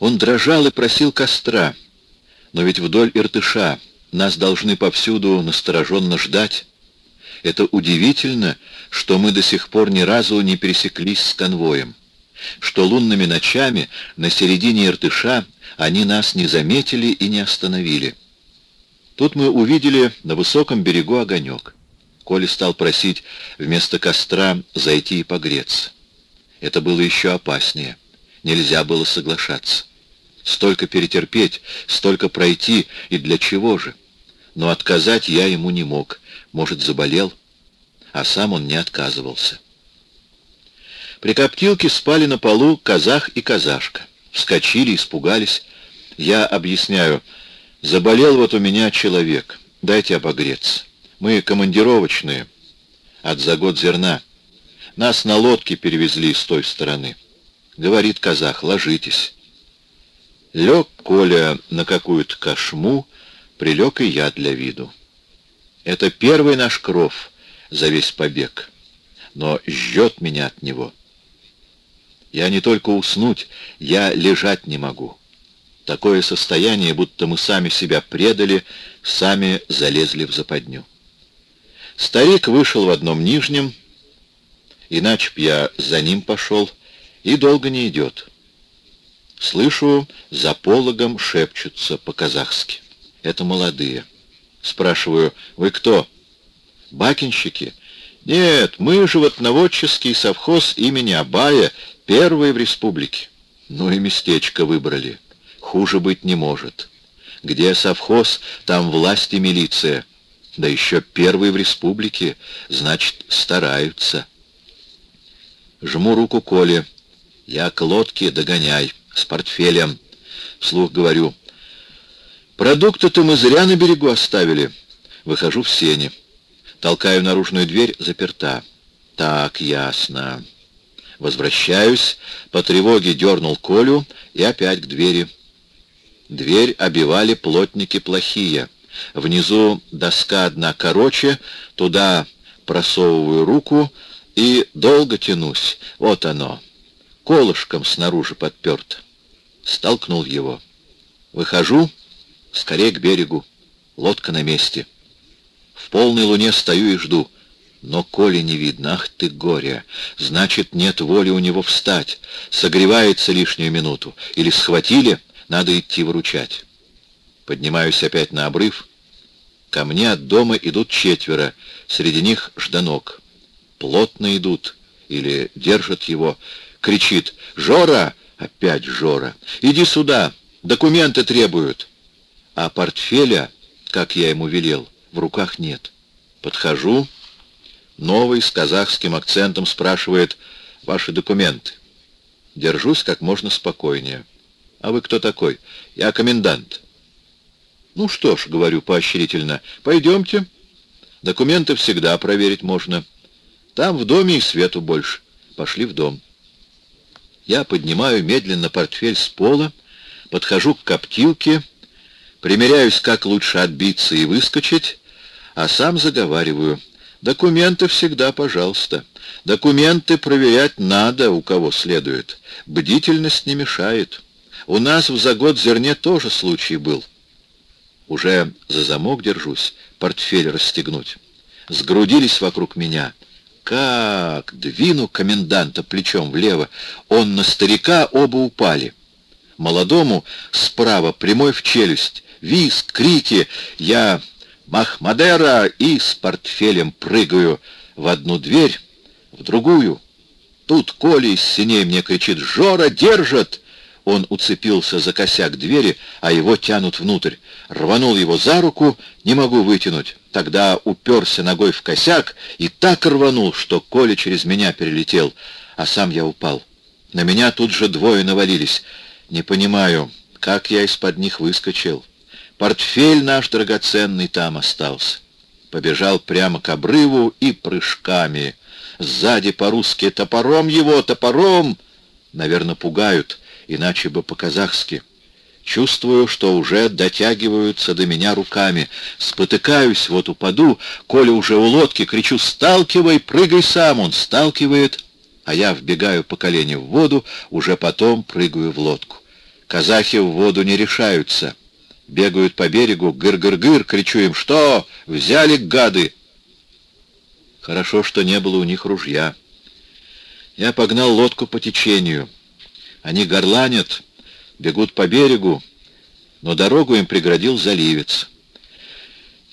Он дрожал и просил костра, но ведь вдоль Иртыша нас должны повсюду настороженно ждать. Это удивительно, что мы до сих пор ни разу не пересеклись с конвоем, что лунными ночами на середине Иртыша они нас не заметили и не остановили. Тут мы увидели на высоком берегу огонек. Коля стал просить вместо костра зайти и погреться. Это было еще опаснее. Нельзя было соглашаться. Столько перетерпеть, столько пройти, и для чего же? Но отказать я ему не мог. Может, заболел? А сам он не отказывался. При коптилке спали на полу казах и казашка. Вскочили, испугались. Я объясняю, заболел вот у меня человек, дайте обогреться. Мы командировочные, от за год зерна. Нас на лодке перевезли с той стороны. Говорит казах, ложитесь. Лег Коля на какую-то кошму, прилег и я для виду. Это первый наш кров за весь побег, но ждет меня от него. Я не только уснуть, я лежать не могу. Такое состояние, будто мы сами себя предали, сами залезли в западню. Старик вышел в одном нижнем, иначе б я за ним пошел, и долго не идет. Слышу, за пологом шепчутся по-казахски. Это молодые. Спрашиваю, вы кто? Бакинщики? Нет, мы животноводческий совхоз имени Абая, первый в республике. Ну и местечко выбрали. Хуже быть не может. Где совхоз, там власть и милиция. Да еще первый в республике, значит, стараются. Жму руку Коле. Я к лодке догоняй, с портфелем. Вслух говорю. Продукты-то мы зря на берегу оставили. Выхожу в сене. Толкаю наружную дверь, заперта. Так, ясно. Возвращаюсь, по тревоге дернул Колю и опять к двери. Дверь обивали плотники плохие. Внизу доска одна короче, туда просовываю руку и долго тянусь. Вот оно. Колышком снаружи подперт. Столкнул его. Выхожу, скорее к берегу. Лодка на месте. В полной луне стою и жду. Но Коли не видно. Ах ты, горе! Значит, нет воли у него встать. Согревается лишнюю минуту. Или схватили, надо идти выручать. Поднимаюсь опять на обрыв. Ко мне от дома идут четверо. Среди них Жданок. Плотно идут. Или держат его. Кричит «Жора!» Опять Жора. «Иди сюда! Документы требуют!» А портфеля, как я ему велел, в руках нет. Подхожу. Новый с казахским акцентом спрашивает «Ваши документы?» Держусь как можно спокойнее. «А вы кто такой?» «Я комендант». «Ну что ж», — говорю поощрительно, — «пойдемте. Документы всегда проверить можно. Там в доме и свету больше. Пошли в дом». Я поднимаю медленно портфель с пола, подхожу к коптилке, примеряюсь, как лучше отбиться и выскочить, а сам заговариваю. Документы всегда, пожалуйста. Документы проверять надо, у кого следует. Бдительность не мешает. У нас в загод зерне тоже случай был. Уже за замок держусь, портфель расстегнуть. Сгрудились вокруг меня. Как двину коменданта плечом влево, он на старика оба упали. Молодому справа прямой в челюсть. Виск, крики. Я Махмадера и с портфелем прыгаю в одну дверь, в другую. Тут Коля из синей мне кричит «Жора, держат!» Он уцепился за косяк двери, а его тянут внутрь. Рванул его за руку, не могу вытянуть. Тогда уперся ногой в косяк и так рванул, что Коля через меня перелетел, а сам я упал. На меня тут же двое навалились. Не понимаю, как я из-под них выскочил. Портфель наш драгоценный там остался. Побежал прямо к обрыву и прыжками. Сзади по-русски «Топором его! Топором!» Наверное, пугают иначе бы по-казахски. Чувствую, что уже дотягиваются до меня руками. Спотыкаюсь, вот упаду. Коля уже у лодки, кричу «Сталкивай, прыгай сам!» Он сталкивает, а я вбегаю по колени в воду, уже потом прыгаю в лодку. Казахи в воду не решаются. Бегают по берегу, гыр-гыр-гыр, кричу им, что? Взяли гады! Хорошо, что не было у них ружья. Я погнал лодку по течению. Они горланят, бегут по берегу, но дорогу им преградил заливец.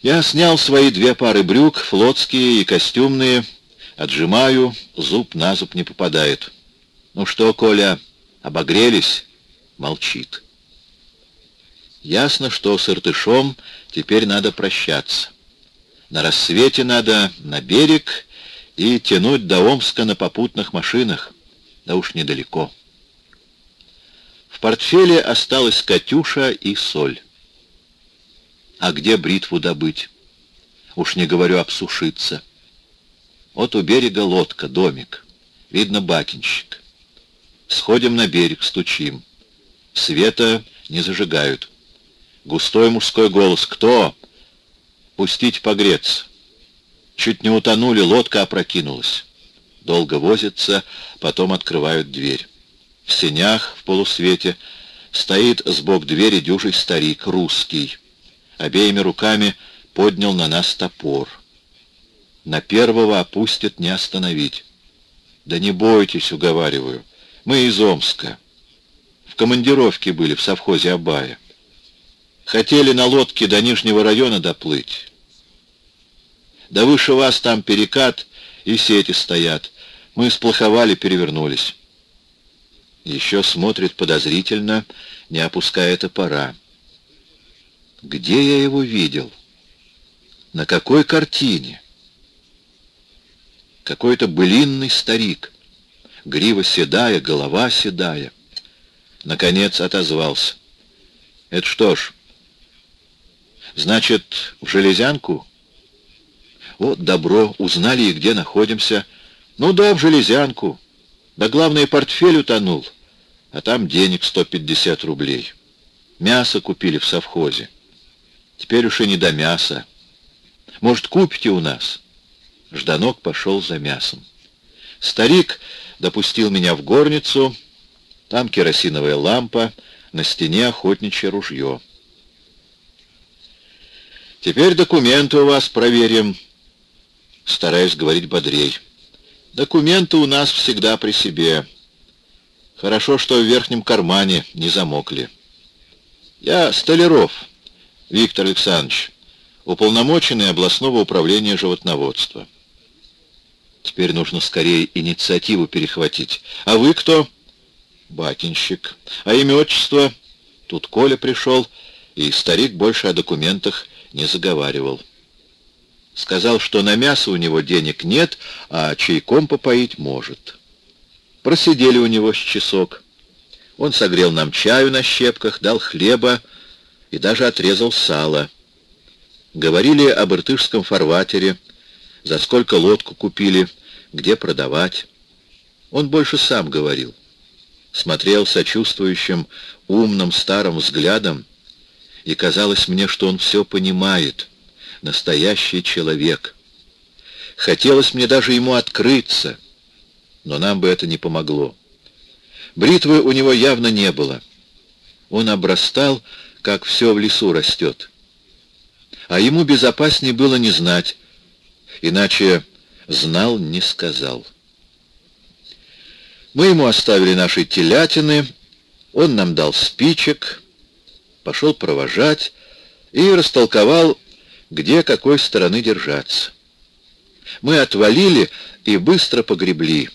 Я снял свои две пары брюк, флотские и костюмные, отжимаю, зуб на зуб не попадает. «Ну что, Коля, обогрелись?» Молчит. Ясно, что с Иртышом теперь надо прощаться. На рассвете надо на берег и тянуть до Омска на попутных машинах. Да уж недалеко. В портфеле осталась Катюша и соль. А где бритву добыть? Уж не говорю обсушиться. Вот у берега лодка, домик. Видно, бакинщик. Сходим на берег, стучим. Света не зажигают. Густой мужской голос. «Кто?» «Пустить погреться». Чуть не утонули, лодка опрокинулась. Долго возятся, потом открывают дверь. В сенях, в полусвете, стоит сбок двери дюжий старик, русский. Обеими руками поднял на нас топор. На первого опустят не остановить. «Да не бойтесь», — уговариваю, — «мы из Омска» командировке были в совхозе Абая. Хотели на лодке до Нижнего района доплыть. Да выше вас там перекат и сети стоят. Мы сплоховали, перевернулись. Еще смотрит подозрительно, не опуская топора. Где я его видел? На какой картине? Какой-то былинный старик. Грива седая, голова седая. Наконец отозвался. «Это что ж, значит, в железянку?» «Вот добро, узнали и где находимся. Ну да, в железянку. Да главное, портфель утонул, а там денег 150 рублей. Мясо купили в совхозе. Теперь уж и не до мяса. Может, купите у нас?» Жданок пошел за мясом. Старик допустил меня в горницу, там керосиновая лампа, на стене охотничье ружье. «Теперь документы у вас проверим», — стараясь говорить бодрей. «Документы у нас всегда при себе. Хорошо, что в верхнем кармане не замокли. Я Столяров Виктор Александрович, уполномоченный областного управления животноводства. Теперь нужно скорее инициативу перехватить. А вы кто?» Бакинщик. А имя отчество? Тут Коля пришел, и старик больше о документах не заговаривал. Сказал, что на мясо у него денег нет, а чайком попоить может. Просидели у него с часок. Он согрел нам чаю на щепках, дал хлеба и даже отрезал сало. Говорили об иртышском фарватере, за сколько лодку купили, где продавать. Он больше сам говорил смотрел сочувствующим, умным старым взглядом, и казалось мне, что он все понимает, настоящий человек. Хотелось мне даже ему открыться, но нам бы это не помогло. Бритвы у него явно не было. Он обрастал, как все в лесу растет. А ему безопаснее было не знать, иначе знал, не сказал. Мы ему оставили наши телятины, он нам дал спичек, пошел провожать и растолковал, где какой стороны держаться. Мы отвалили и быстро погребли,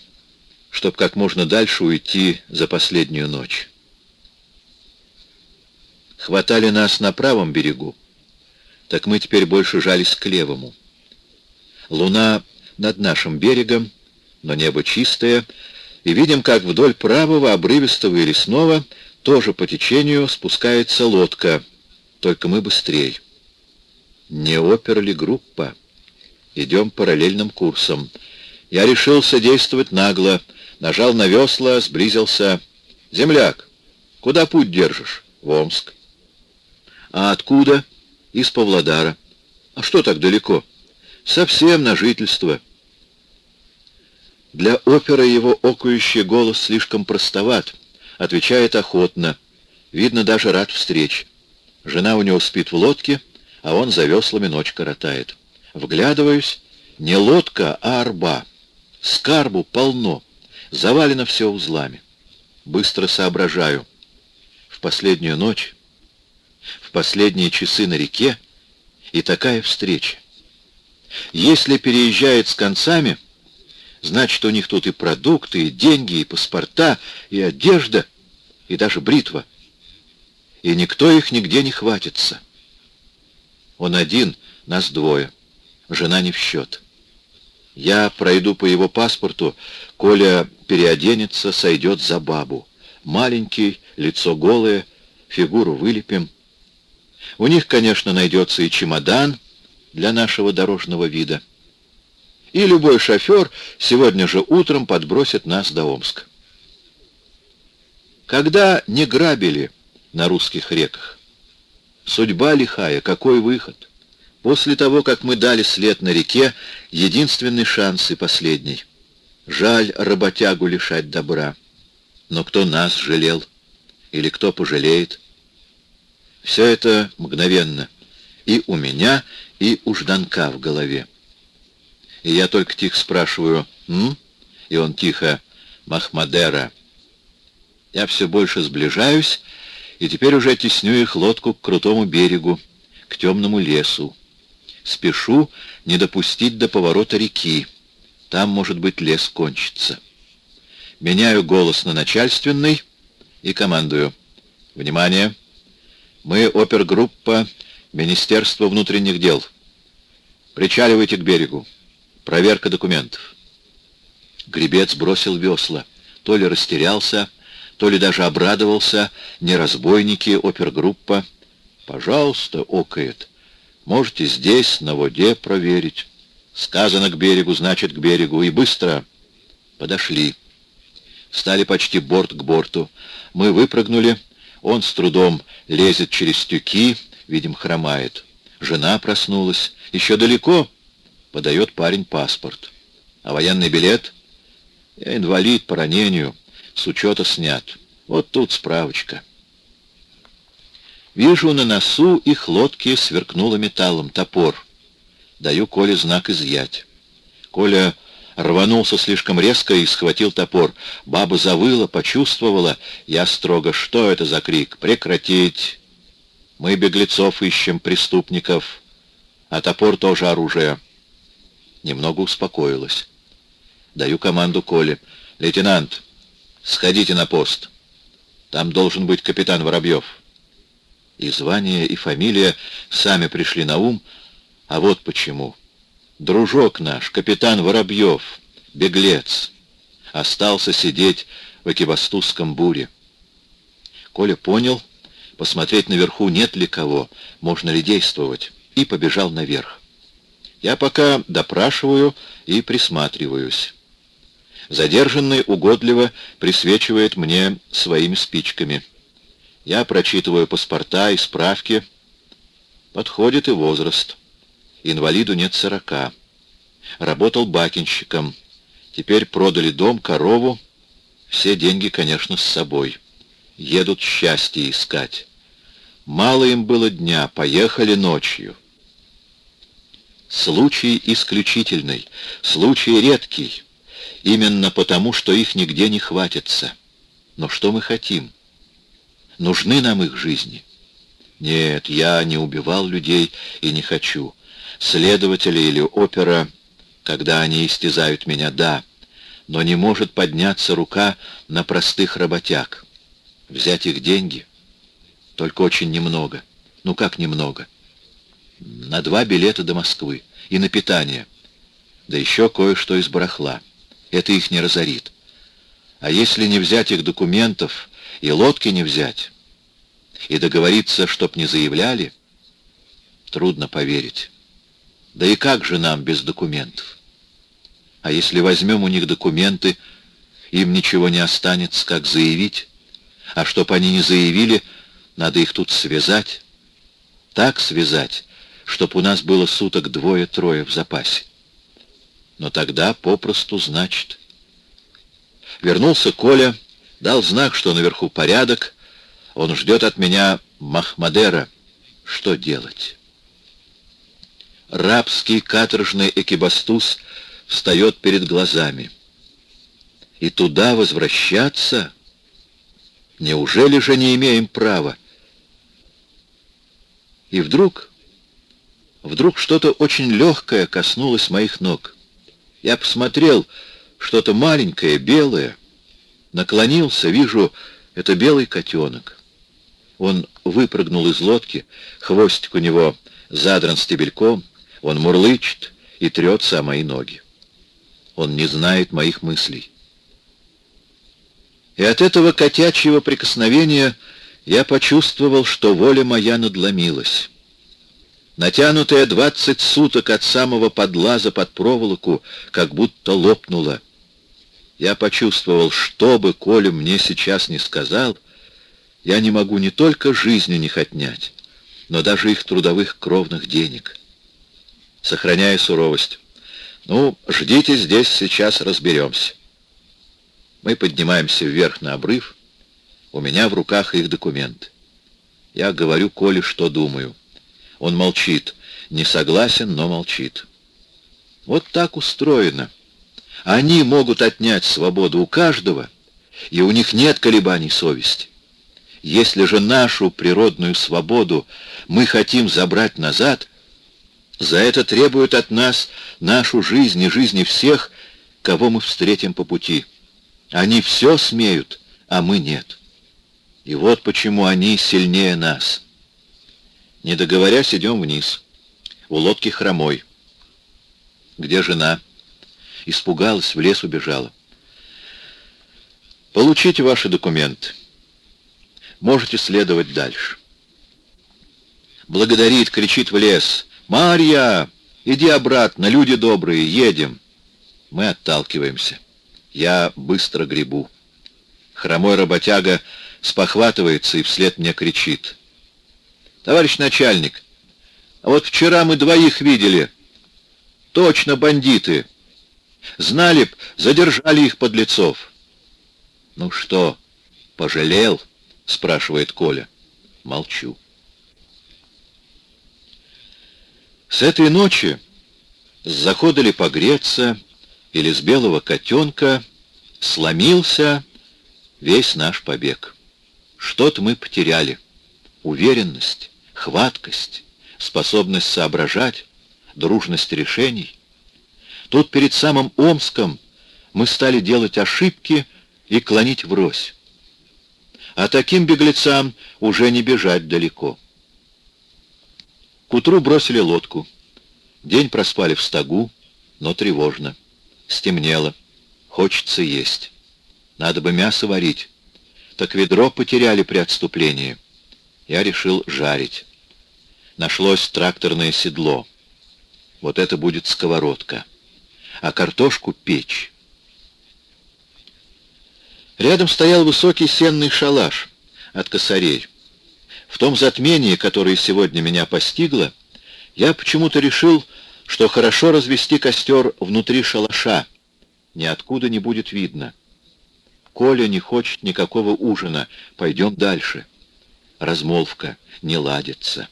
чтобы как можно дальше уйти за последнюю ночь. Хватали нас на правом берегу, так мы теперь больше жались к левому. Луна над нашим берегом, но небо чистое, и видим, как вдоль правого, обрывистого и лесного, тоже по течению спускается лодка, только мы быстрее. Не опер ли группа? Идем параллельным курсом. Я решился действовать нагло, нажал на весла, сблизился. «Земляк, куда путь держишь?» «В Омск». «А откуда?» «Из Павлодара». «А что так далеко?» «Совсем на жительство». Для оперы его окающий голос слишком простоват, отвечает охотно. Видно, даже рад встрече. Жена у него спит в лодке, а он за веслами ночь коротает. Вглядываюсь, не лодка, а арба. Скарбу полно, завалено все узлами. Быстро соображаю. В последнюю ночь, в последние часы на реке, и такая встреча. Если переезжает с концами, значит, у них тут и продукты, и деньги, и паспорта, и одежда, и даже бритва. И никто их нигде не хватится. Он один, нас двое. Жена не в счет. Я пройду по его паспорту, Коля переоденется, сойдет за бабу. Маленький, лицо голое, фигуру вылепим. У них, конечно, найдется и чемодан для нашего дорожного вида. И любой шофер сегодня же утром подбросит нас до Омска. Когда не грабили на русских реках? Судьба лихая, какой выход? После того, как мы дали след на реке, единственный шанс и последний. Жаль работягу лишать добра. Но кто нас жалел? Или кто пожалеет? Все это мгновенно. И у меня, и у Жданка в голове. И я только тихо спрашиваю «М?» И он тихо «Махмадера». Я все больше сближаюсь, и теперь уже тесню их лодку к крутому берегу, к темному лесу. Спешу не допустить до поворота реки. Там, может быть, лес кончится. Меняю голос на начальственный и командую. Внимание! Мы опергруппа Министерства внутренних дел. Причаливайте к берегу. Проверка документов. Гребец бросил весла. То ли растерялся, то ли даже обрадовался. Не разбойники, опергруппа. «Пожалуйста», — окает. «Можете здесь, на воде, проверить. Сказано к берегу, значит, к берегу. И быстро». Подошли. Стали почти борт к борту. Мы выпрыгнули. Он с трудом лезет через тюки, видим, хромает. Жена проснулась. Еще далеко? Подает парень паспорт. А военный билет? Я инвалид по ранению. С учета снят. Вот тут справочка. Вижу, на носу их лодки сверкнуло металлом. Топор. Даю Коле знак изъять. Коля рванулся слишком резко и схватил топор. Баба завыла, почувствовала. Я строго, что это за крик? Прекратить. Мы беглецов ищем, преступников. А топор тоже оружие. Немного успокоилась. Даю команду Коле. «Лейтенант, сходите на пост. Там должен быть капитан Воробьев». И звание, и фамилия сами пришли на ум, а вот почему. Дружок наш, капитан Воробьев, беглец, остался сидеть в Экибастузском буре. Коля понял, посмотреть наверху нет ли кого, можно ли действовать, и побежал наверх. Я пока допрашиваю и присматриваюсь. Задержанный угодливо присвечивает мне своими спичками. Я прочитываю паспорта и справки. Подходит и возраст. Инвалиду нет сорока. Работал бакинщиком. Теперь продали дом, корову. Все деньги, конечно, с собой. Едут счастье искать. Мало им было дня, поехали ночью. Случай исключительный, случай редкий. Именно потому, что их нигде не хватится. Но что мы хотим? Нужны нам их жизни? Нет, я не убивал людей и не хочу следователи или опера, когда они истязают меня, да, но не может подняться рука на простых работяг. Взять их деньги? Только очень немного. Ну как немного? На два билета до Москвы и на питание. Да еще кое-что из барахла. Это их не разорит. А если не взять их документов и лодки не взять, и договориться, чтоб не заявляли, трудно поверить. Да и как же нам без документов? А если возьмем у них документы, им ничего не останется, как заявить. А чтоб они не заявили, надо их тут связать. Так связать, чтоб у нас было суток двое-трое в запасе. Но тогда попросту значит. Вернулся Коля, дал знак, что наверху порядок, Он ждет от меня Махмадера. Что делать? Рабский каторжный экибастуз встает перед глазами. И туда возвращаться? Неужели же не имеем права? И вдруг, вдруг что-то очень легкое коснулось моих ног. Я посмотрел, что-то маленькое, белое. Наклонился, вижу, это белый котенок. Он выпрыгнул из лодки, хвостик у него задран стебельком, он мурлычет и трется о мои ноги. Он не знает моих мыслей. И от этого котячьего прикосновения я почувствовал, что воля моя надломилась. Натянутая двадцать суток от самого подлаза под проволоку, как будто лопнула. Я почувствовал, что бы Коля мне сейчас не сказал, я не могу не только жизнь у них отнять, но даже их трудовых кровных денег. Сохраняя суровость. Ну, ждите здесь, сейчас разберемся. Мы поднимаемся вверх на обрыв. У меня в руках их документ. Я говорю Коле, что думаю. Он молчит. Не согласен, но молчит. Вот так устроено. Они могут отнять свободу у каждого, и у них нет колебаний совести. Если же нашу природную свободу мы хотим забрать назад, за это требуют от нас нашу жизнь и жизни всех, кого мы встретим по пути. Они все смеют, а мы нет. И вот почему они сильнее нас. Не договорясь, идем вниз. У лодки хромой. Где жена? Испугалась, в лес убежала. Получите ваши документы можете следовать дальше. Благодарит, кричит в лес. «Марья, иди обратно, люди добрые, едем». Мы отталкиваемся. Я быстро гребу. Хромой работяга спохватывается и вслед мне кричит. «Товарищ начальник, а вот вчера мы двоих видели. Точно бандиты. Знали б, задержали их подлецов». «Ну что, пожалел?» — спрашивает Коля. Молчу. С этой ночи с захода ли погреться или с белого котенка сломился весь наш побег. Что-то мы потеряли. Уверенность, хваткость, способность соображать, дружность решений. Тут перед самым Омском мы стали делать ошибки и клонить врозь а таким беглецам уже не бежать далеко. К утру бросили лодку. День проспали в стогу, но тревожно. Стемнело. Хочется есть. Надо бы мясо варить. Так ведро потеряли при отступлении. Я решил жарить. Нашлось тракторное седло. Вот это будет сковородка. А картошку печь. Рядом стоял высокий сенный шалаш от косарей. В том затмении, которое сегодня меня постигло, я почему-то решил, что хорошо развести костер внутри шалаша. Ниоткуда не будет видно. Коля не хочет никакого ужина. Пойдем дальше. Размолвка не ладится.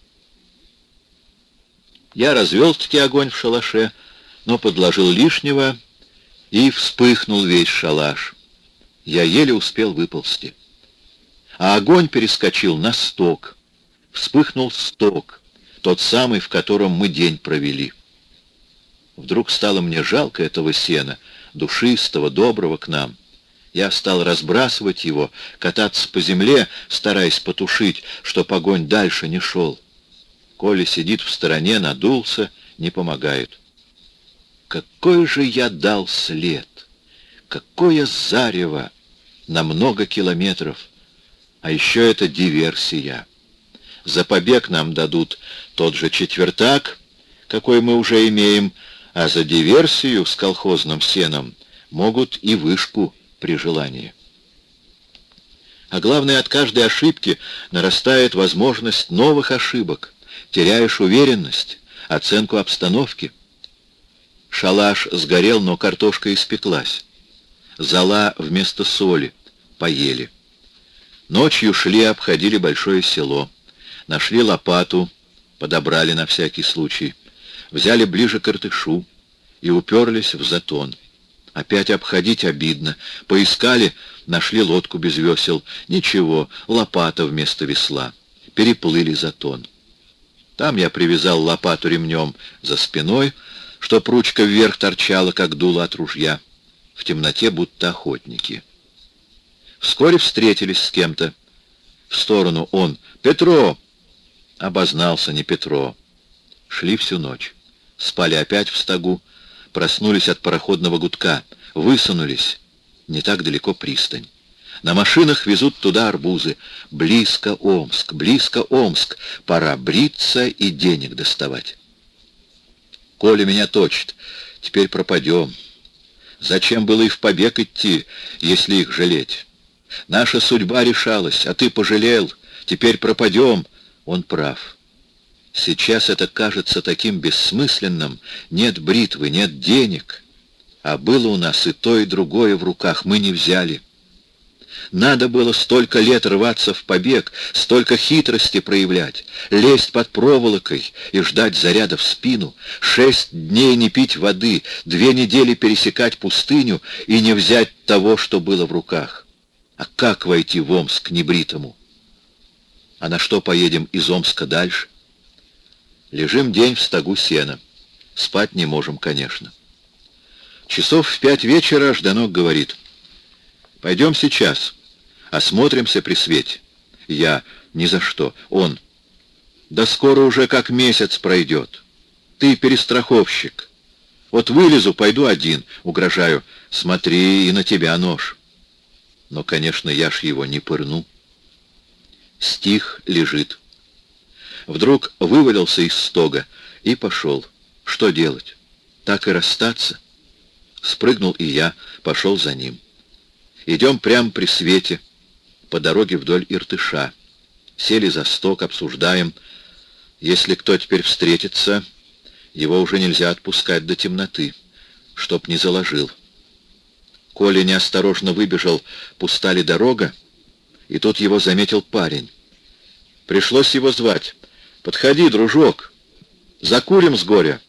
Я развел-таки огонь в шалаше, но подложил лишнего, и вспыхнул весь шалаш. Я еле успел выползти. А огонь перескочил на сток. Вспыхнул сток, тот самый, в котором мы день провели. Вдруг стало мне жалко этого сена, душистого, доброго к нам. Я стал разбрасывать его, кататься по земле, стараясь потушить, чтоб огонь дальше не шел. Коля сидит в стороне, надулся, не помогает. Какой же я дал след! Какое зарево! На много километров. А еще это диверсия. За побег нам дадут тот же четвертак, какой мы уже имеем, а за диверсию с колхозным сеном могут и вышку при желании. А главное, от каждой ошибки нарастает возможность новых ошибок. Теряешь уверенность, оценку обстановки. Шалаш сгорел, но картошка испеклась зола вместо соли, поели. Ночью шли, обходили большое село. Нашли лопату, подобрали на всякий случай. Взяли ближе к Иртышу и уперлись в затон. Опять обходить обидно. Поискали, нашли лодку без весел. Ничего, лопата вместо весла. Переплыли затон. Там я привязал лопату ремнем за спиной, чтоб ручка вверх торчала, как дуло от ружья. В темноте будто охотники. Вскоре встретились с кем-то. В сторону он. «Петро!» Обознался, не Петро. Шли всю ночь. Спали опять в стогу. Проснулись от пароходного гудка. Высунулись. Не так далеко пристань. На машинах везут туда арбузы. Близко Омск, близко Омск. Пора бриться и денег доставать. Коля меня точит. Теперь пропадем. Зачем было и в побег идти, если их жалеть? Наша судьба решалась, а ты пожалел. Теперь пропадем. Он прав. Сейчас это кажется таким бессмысленным. Нет бритвы, нет денег. А было у нас и то, и другое в руках. Мы не взяли. Надо было столько лет рваться в побег, столько хитрости проявлять, лезть под проволокой и ждать заряда в спину, шесть дней не пить воды, две недели пересекать пустыню и не взять того, что было в руках. А как войти в Омск небритому? А на что поедем из Омска дальше? Лежим день в стогу сена. Спать не можем, конечно. Часов в пять вечера Жданок говорит. Пойдем сейчас. Осмотримся при свете. Я. Ни за что. Он. Да скоро уже как месяц пройдет. Ты перестраховщик. Вот вылезу, пойду один. Угрожаю. Смотри, и на тебя нож. Но, конечно, я ж его не пырну. Стих лежит. Вдруг вывалился из стога и пошел. Что делать? Так и расстаться? Спрыгнул и я, пошел за ним. Идем прямо при свете, по дороге вдоль Иртыша. Сели за сток, обсуждаем. Если кто теперь встретится, его уже нельзя отпускать до темноты, чтоб не заложил. Коля неосторожно выбежал, пустали дорога, и тут его заметил парень. Пришлось его звать. «Подходи, дружок, закурим с горя».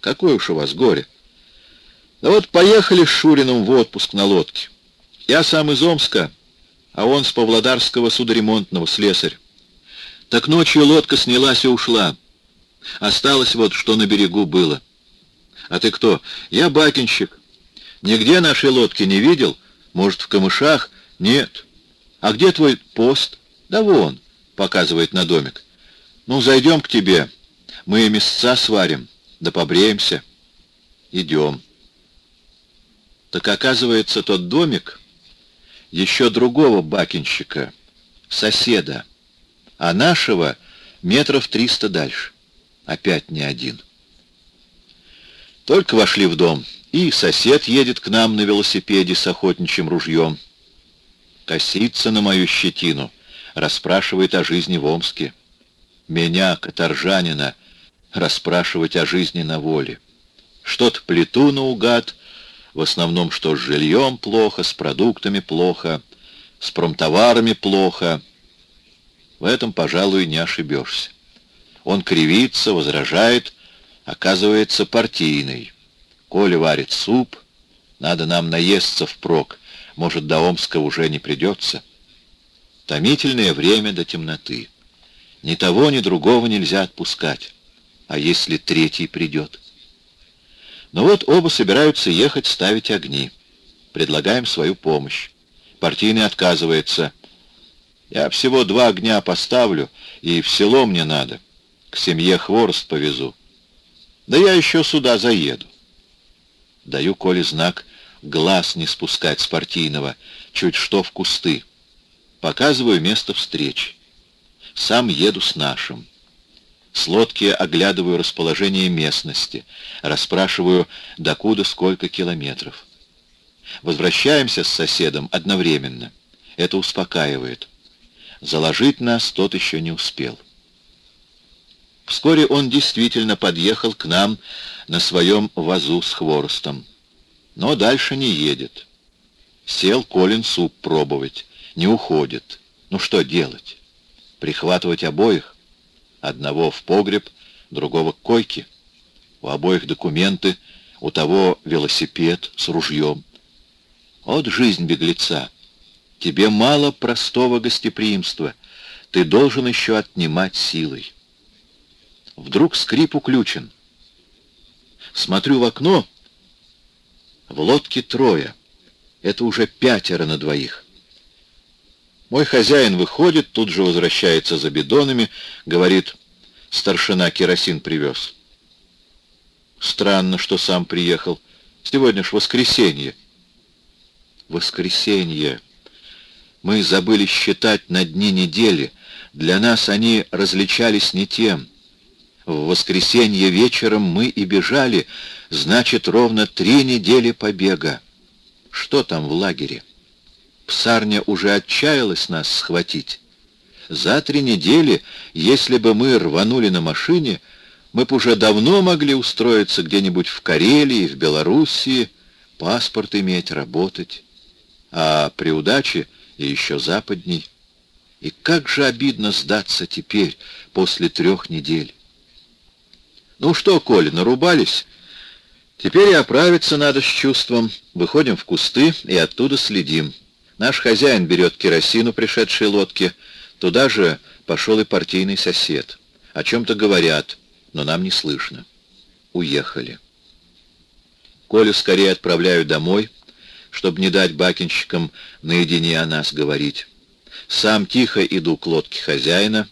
«Какое уж у вас горе?» «Да вот поехали с Шуриным в отпуск на лодке. Я сам из Омска, а он с Павлодарского судоремонтного, слесарь. Так ночью лодка снялась и ушла. Осталось вот, что на берегу было. А ты кто? Я бакинщик. Нигде нашей лодки не видел? Может, в камышах? Нет. А где твой пост? Да вон, показывает на домик. Ну, зайдем к тебе. Мы мясца сварим, да побреемся. Идем. Так оказывается, тот домик еще другого бакинщика, соседа, а нашего метров триста дальше. Опять не один. Только вошли в дом, и сосед едет к нам на велосипеде с охотничьим ружьем. Косится на мою щетину, расспрашивает о жизни в Омске. Меня, каторжанина, расспрашивать о жизни на воле. Что-то плиту наугад, в основном, что с жильем плохо, с продуктами плохо, с промтоварами плохо. В этом, пожалуй, не ошибешься. Он кривится, возражает, оказывается партийный. Коля варит суп, надо нам наесться впрок, может, до Омска уже не придется. Томительное время до темноты. Ни того, ни другого нельзя отпускать. А если третий придет? Но вот оба собираются ехать ставить огни. Предлагаем свою помощь. Партийный отказывается. Я всего два огня поставлю, и в село мне надо. К семье хворост повезу. Да я еще сюда заеду. Даю Коле знак глаз не спускать с партийного, чуть что в кусты. Показываю место встречи. Сам еду с нашим. С лодки оглядываю расположение местности, расспрашиваю, докуда сколько километров. Возвращаемся с соседом одновременно. Это успокаивает. Заложить нас тот еще не успел. Вскоре он действительно подъехал к нам на своем вазу с хворостом. Но дальше не едет. Сел Колин суп пробовать. Не уходит. Ну что делать? Прихватывать обоих? Одного в погреб, другого к койке. У обоих документы, у того велосипед с ружьем. Вот жизнь беглеца. Тебе мало простого гостеприимства. Ты должен еще отнимать силой. Вдруг скрип уключен. Смотрю в окно. В лодке трое. Это уже пятеро на двоих. Мой хозяин выходит, тут же возвращается за бидонами, говорит, старшина керосин привез. Странно, что сам приехал. Сегодня ж воскресенье. Воскресенье. Мы забыли считать на дни недели. Для нас они различались не тем. В воскресенье вечером мы и бежали, значит, ровно три недели побега. Что там в лагере? Псарня уже отчаялась нас схватить. За три недели, если бы мы рванули на машине, мы бы уже давно могли устроиться где-нибудь в Карелии, в Белоруссии, паспорт иметь, работать. А при удаче и еще западней. И как же обидно сдаться теперь, после трех недель. Ну что, Коля, нарубались? Теперь и оправиться надо с чувством. Выходим в кусты и оттуда следим. Наш хозяин берет керосину пришедшей лодки. Туда же пошел и партийный сосед. О чем-то говорят, но нам не слышно. Уехали. Колю скорее отправляю домой, чтобы не дать бакинщикам наедине о нас говорить. Сам тихо иду к лодке хозяина,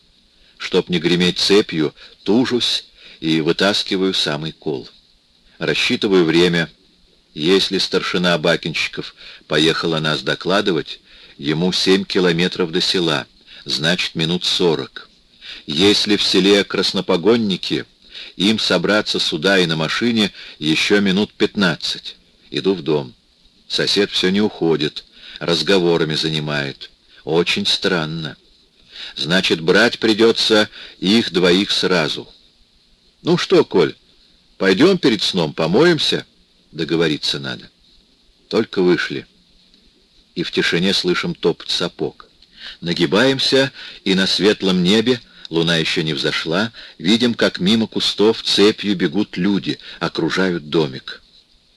чтоб не греметь цепью, тужусь и вытаскиваю самый кол. Рассчитываю время. Если старшина бакинщиков поехала нас докладывать, ему семь километров до села, значит, минут сорок. Если в селе краснопогонники, им собраться сюда и на машине еще минут пятнадцать. Иду в дом. Сосед все не уходит, разговорами занимает. Очень странно. Значит, брать придется их двоих сразу. Ну что, Коль, пойдем перед сном помоемся? Договориться надо. Только вышли. И в тишине слышим топот сапог. Нагибаемся, и на светлом небе, луна еще не взошла, видим, как мимо кустов цепью бегут люди, окружают домик.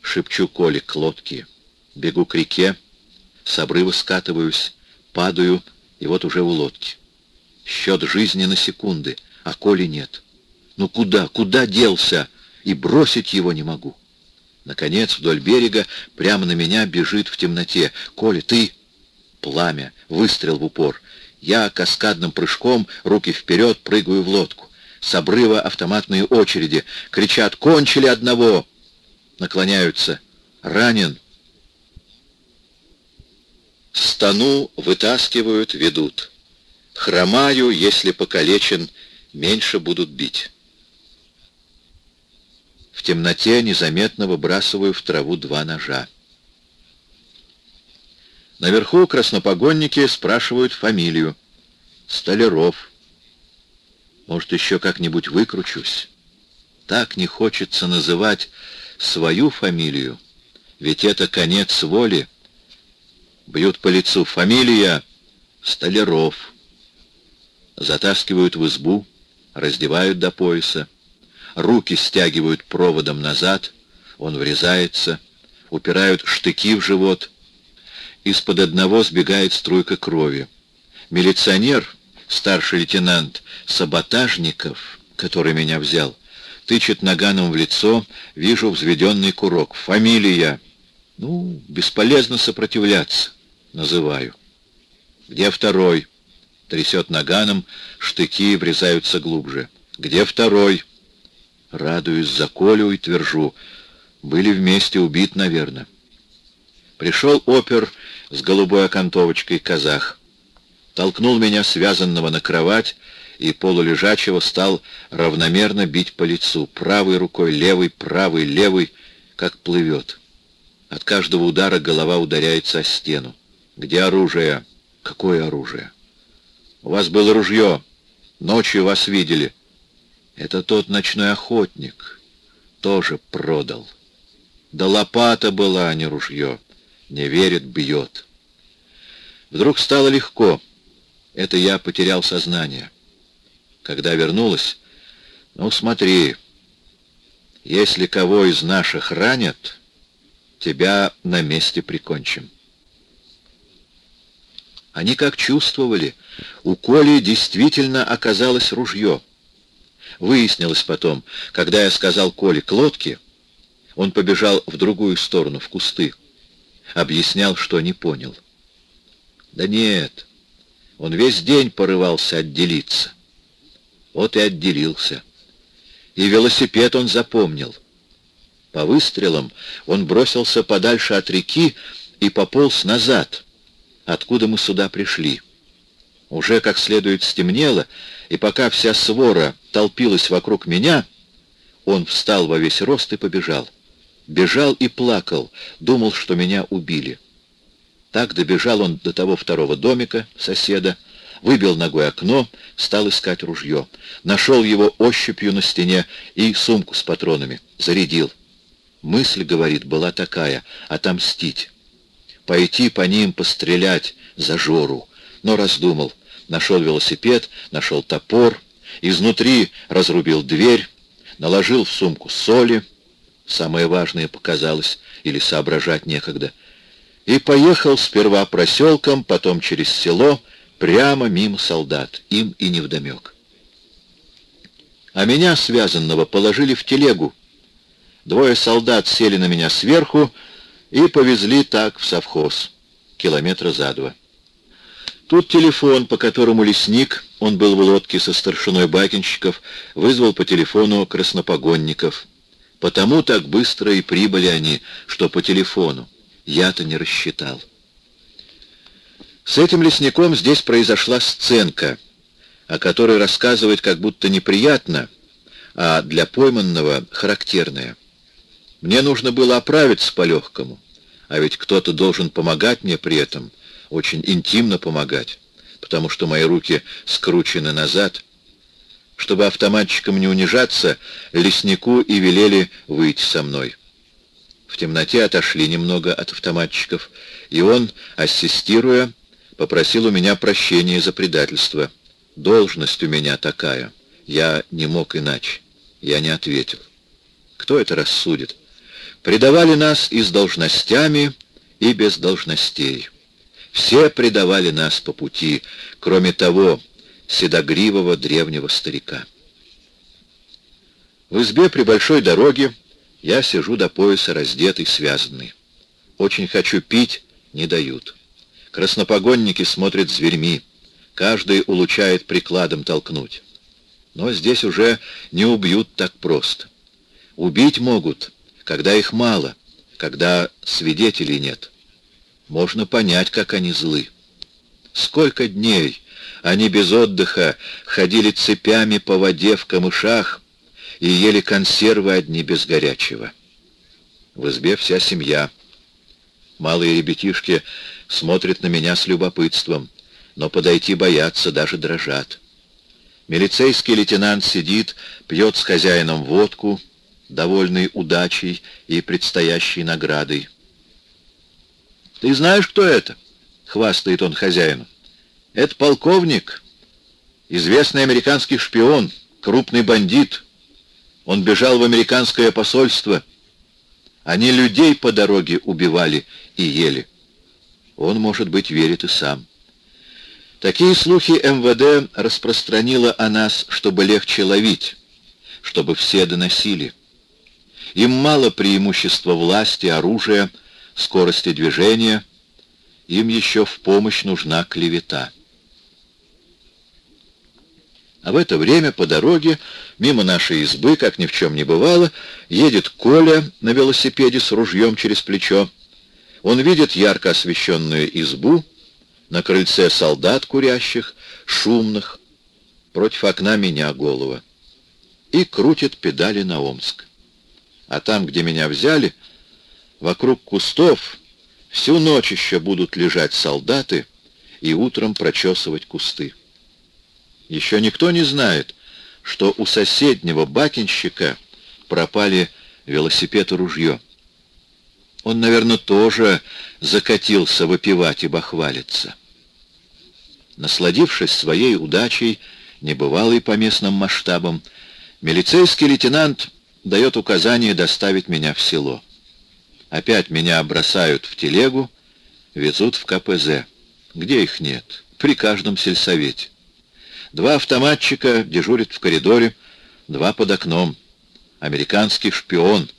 Шепчу Коле к лодке. Бегу к реке, с обрыва скатываюсь, падаю, и вот уже у лодки. Счет жизни на секунды, а Коли нет. Ну куда, куда делся? И бросить его не могу. Наконец, вдоль берега, прямо на меня бежит в темноте. «Коля, ты...» Пламя, выстрел в упор. Я каскадным прыжком, руки вперед, прыгаю в лодку. С обрыва автоматные очереди. Кричат «Кончили одного!» Наклоняются. «Ранен!» Стану, вытаскивают, ведут. Хромаю, если покалечен, меньше будут бить. В темноте незаметно выбрасываю в траву два ножа. Наверху краснопогонники спрашивают фамилию. Столяров. Может, еще как-нибудь выкручусь. Так не хочется называть свою фамилию, ведь это конец воли. Бьют по лицу. Фамилия Столяров. Затаскивают в избу, раздевают до пояса. Руки стягивают проводом назад, он врезается, упирают штыки в живот. Из-под одного сбегает струйка крови. Милиционер, старший лейтенант Саботажников, который меня взял, тычет наганом в лицо, вижу взведенный курок. Фамилия ну, бесполезно сопротивляться, называю. Где второй? Трясет наганом, штыки врезаются глубже. Где второй? Радуюсь за Колю и твержу. Были вместе убит, наверное. Пришел опер с голубой окантовочкой казах. Толкнул меня, связанного на кровать, и полулежачего стал равномерно бить по лицу. Правой рукой, левой, правой, левой, как плывет. От каждого удара голова ударяется о стену. Где оружие? Какое оружие? У вас было ружье. Ночью вас видели. Это тот ночной охотник. Тоже продал. Да лопата была, а не ружье. Не верит, бьет. Вдруг стало легко. Это я потерял сознание. Когда вернулась, ну смотри, если кого из наших ранят, тебя на месте прикончим. Они как чувствовали, у Коли действительно оказалось ружье. Выяснилось потом, когда я сказал Коле к лодке, он побежал в другую сторону, в кусты. Объяснял, что не понял. Да нет, он весь день порывался отделиться. Вот и отделился. И велосипед он запомнил. По выстрелам он бросился подальше от реки и пополз назад, откуда мы сюда пришли. Уже как следует стемнело, и пока вся свора толпилась вокруг меня, он встал во весь рост и побежал. Бежал и плакал, думал, что меня убили. Так добежал он до того второго домика, соседа, выбил ногой окно, стал искать ружье. Нашел его ощупью на стене и сумку с патронами. Зарядил. Мысль, говорит, была такая — отомстить. Пойти по ним пострелять за Жору. Но раздумал — Нашел велосипед, нашел топор, изнутри разрубил дверь, наложил в сумку соли, самое важное показалось, или соображать некогда, и поехал сперва проселком, потом через село, прямо мимо солдат, им и невдомек. А меня, связанного, положили в телегу. Двое солдат сели на меня сверху и повезли так в совхоз, километра за два. Тут телефон, по которому лесник, он был в лодке со старшиной бакинщиков, вызвал по телефону краснопогонников. Потому так быстро и прибыли они, что по телефону. Я-то не рассчитал. С этим лесником здесь произошла сценка, о которой рассказывает как будто неприятно, а для пойманного характерная. Мне нужно было оправиться по-легкому, а ведь кто-то должен помогать мне при этом — очень интимно помогать, потому что мои руки скручены назад. Чтобы автоматчикам не унижаться, леснику и велели выйти со мной. В темноте отошли немного от автоматчиков, и он, ассистируя, попросил у меня прощения за предательство. Должность у меня такая. Я не мог иначе. Я не ответил. Кто это рассудит? Предавали нас и с должностями, и без должностей. Все предавали нас по пути, кроме того седогривого древнего старика. В избе при большой дороге я сижу до пояса раздетый, связанный. Очень хочу пить, не дают. Краснопогонники смотрят зверьми. Каждый улучает прикладом толкнуть. Но здесь уже не убьют так просто. Убить могут, когда их мало, когда свидетелей нет можно понять, как они злы. Сколько дней они без отдыха ходили цепями по воде в камышах и ели консервы одни без горячего. В избе вся семья. Малые ребятишки смотрят на меня с любопытством, но подойти боятся, даже дрожат. Милицейский лейтенант сидит, пьет с хозяином водку, довольный удачей и предстоящей наградой. «Ты знаешь, кто это?» — хвастает он хозяину. «Это полковник, известный американский шпион, крупный бандит. Он бежал в американское посольство. Они людей по дороге убивали и ели. Он, может быть, верит и сам». Такие слухи МВД распространило о нас, чтобы легче ловить, чтобы все доносили. Им мало преимущества власти, оружия, скорости движения, им еще в помощь нужна клевета. А в это время по дороге, мимо нашей избы, как ни в чем не бывало, едет Коля на велосипеде с ружьем через плечо. Он видит ярко освещенную избу, на крыльце солдат курящих, шумных, против окна меня голова, и крутит педали на Омск. А там, где меня взяли, Вокруг кустов всю ночь еще будут лежать солдаты и утром прочесывать кусты. Еще никто не знает, что у соседнего бакинщика пропали велосипед и ружье. Он, наверное, тоже закатился выпивать и бахвалиться. Насладившись своей удачей, небывалой по местным масштабам, милицейский лейтенант дает указание доставить меня в село. Опять меня бросают в телегу, везут в КПЗ. Где их нет? При каждом сельсовете. Два автоматчика дежурят в коридоре, два под окном. Американский шпион,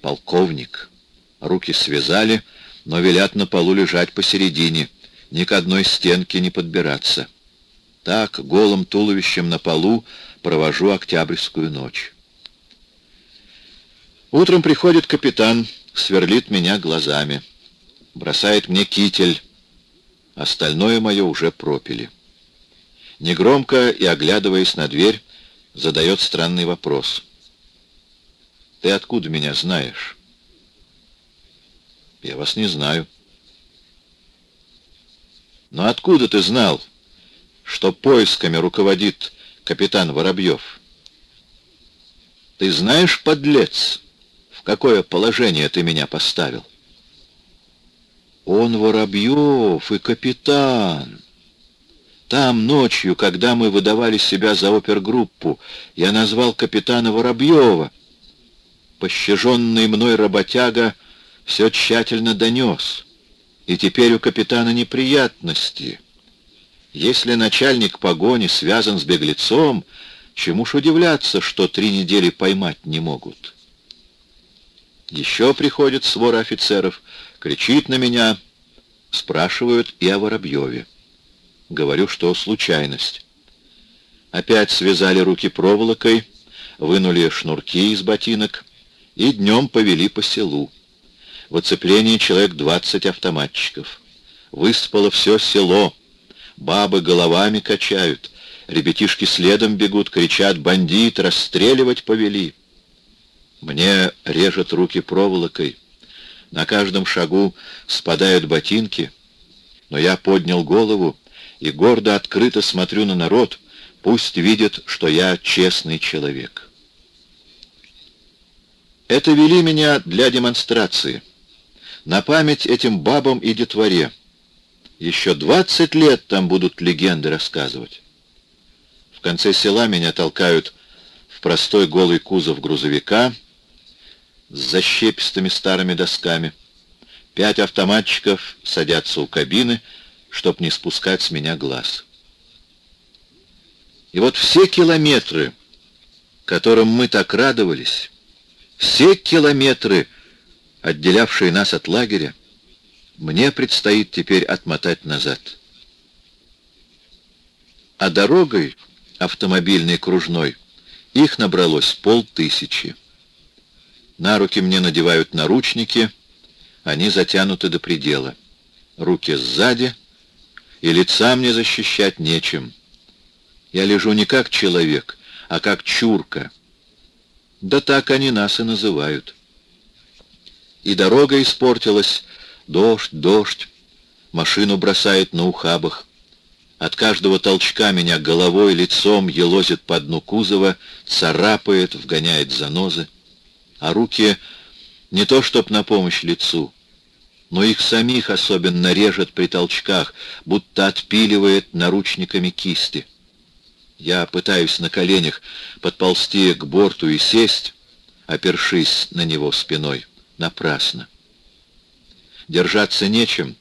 полковник. Руки связали, но велят на полу лежать посередине, ни к одной стенке не подбираться. Так, голым туловищем на полу, провожу октябрьскую ночь. Утром приходит капитан, сверлит меня глазами, бросает мне китель, остальное мое уже пропили. Негромко и оглядываясь на дверь, задает странный вопрос. «Ты откуда меня знаешь?» «Я вас не знаю». «Но откуда ты знал, что поисками руководит капитан Воробьев?» «Ты знаешь, подлец, какое положение ты меня поставил?» «Он Воробьев и капитан». Там ночью, когда мы выдавали себя за опергруппу, я назвал капитана Воробьева. Пощаженный мной работяга все тщательно донес. И теперь у капитана неприятности. Если начальник погони связан с беглецом, чему ж удивляться, что три недели поймать не могут? Еще приходит свора офицеров, кричит на меня, спрашивают и о Воробьеве. Говорю, что случайность. Опять связали руки проволокой, вынули шнурки из ботинок и днем повели по селу. В оцеплении человек двадцать автоматчиков. Выспало все село. Бабы головами качают. Ребятишки следом бегут, кричат «Бандит! Расстреливать повели!» Мне режет руки проволокой. На каждом шагу спадают ботинки. Но я поднял голову и гордо открыто смотрю на народ, пусть видит, что я честный человек. Это вели меня для демонстрации. На память этим бабам и детворе. Еще двадцать лет там будут легенды рассказывать. В конце села меня толкают в простой голый кузов грузовика с защепистыми старыми досками. Пять автоматчиков садятся у кабины — чтоб не спускать с меня глаз. И вот все километры, которым мы так радовались, все километры, отделявшие нас от лагеря, мне предстоит теперь отмотать назад. А дорогой, автомобильной кружной, их набралось полтысячи. На руки мне надевают наручники, они затянуты до предела. Руки сзади, и лица мне защищать нечем. Я лежу не как человек, а как чурка. Да так они нас и называют. И дорога испортилась, дождь, дождь, машину бросает на ухабах. От каждого толчка меня головой, лицом елозит по дну кузова, царапает, вгоняет занозы. А руки не то чтоб на помощь лицу, но их самих особенно режет при толчках, будто отпиливает наручниками кисти. Я пытаюсь на коленях подползти к борту и сесть, опершись на него спиной. Напрасно. Держаться нечем,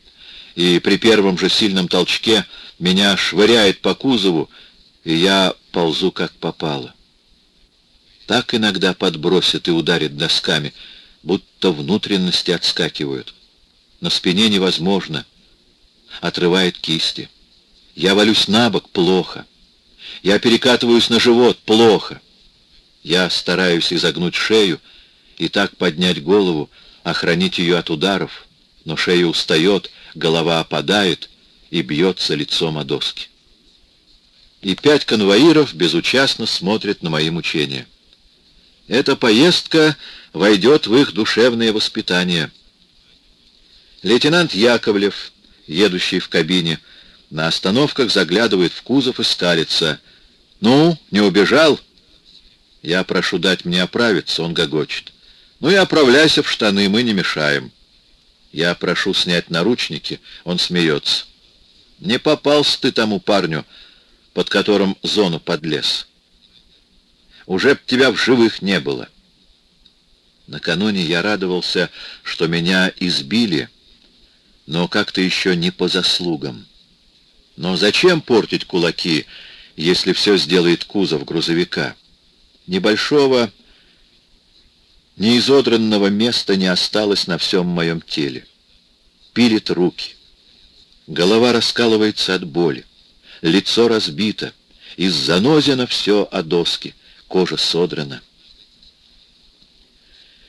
и при первом же сильном толчке меня швыряет по кузову, и я ползу как попало. Так иногда подбросит и ударит досками, будто внутренности отскакивают. На спине невозможно. Отрывает кисти. Я валюсь на бок, плохо. Я перекатываюсь на живот, плохо. Я стараюсь изогнуть шею и так поднять голову, охранить ее от ударов, но шея устает, голова опадает и бьется лицом о доски. И пять конвоиров безучастно смотрят на мои мучения. Эта поездка войдет в их душевное воспитание — Лейтенант Яковлев, едущий в кабине, на остановках заглядывает в кузов и скалится. «Ну, не убежал?» Я прошу дать мне оправиться, он гогочет. «Ну и оправляйся в штаны, мы не мешаем». Я прошу снять наручники, он смеется. Не попался ты тому парню, под которым зону подлез. Уже б тебя в живых не было. Накануне я радовался, что меня избили, но как-то еще не по заслугам. Но зачем портить кулаки, если все сделает кузов грузовика? Небольшого, неизодранного места не осталось на всем моем теле. Пилит руки. Голова раскалывается от боли. Лицо разбито. Из занозина все о доски. Кожа содрана.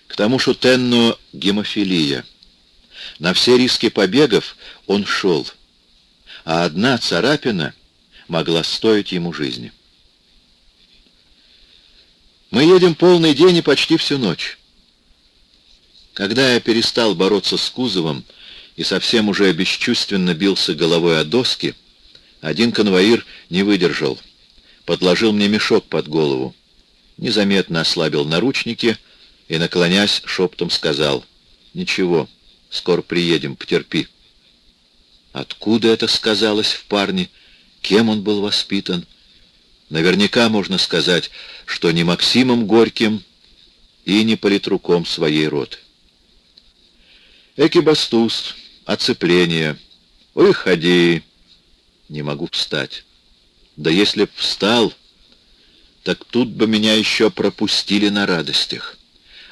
К тому же Тенну гемофилия. На все риски побегов он шел, а одна царапина могла стоить ему жизни. Мы едем полный день и почти всю ночь. Когда я перестал бороться с кузовом и совсем уже бесчувственно бился головой о доски, один конвоир не выдержал, подложил мне мешок под голову, незаметно ослабил наручники и, наклонясь, шептом сказал, «Ничего, скоро приедем, потерпи». Откуда это сказалось в парне? Кем он был воспитан? Наверняка можно сказать, что не Максимом Горьким и не политруком своей роты. Экибастуз, оцепление. Выходи. Не могу встать. Да если б встал, так тут бы меня еще пропустили на радостях.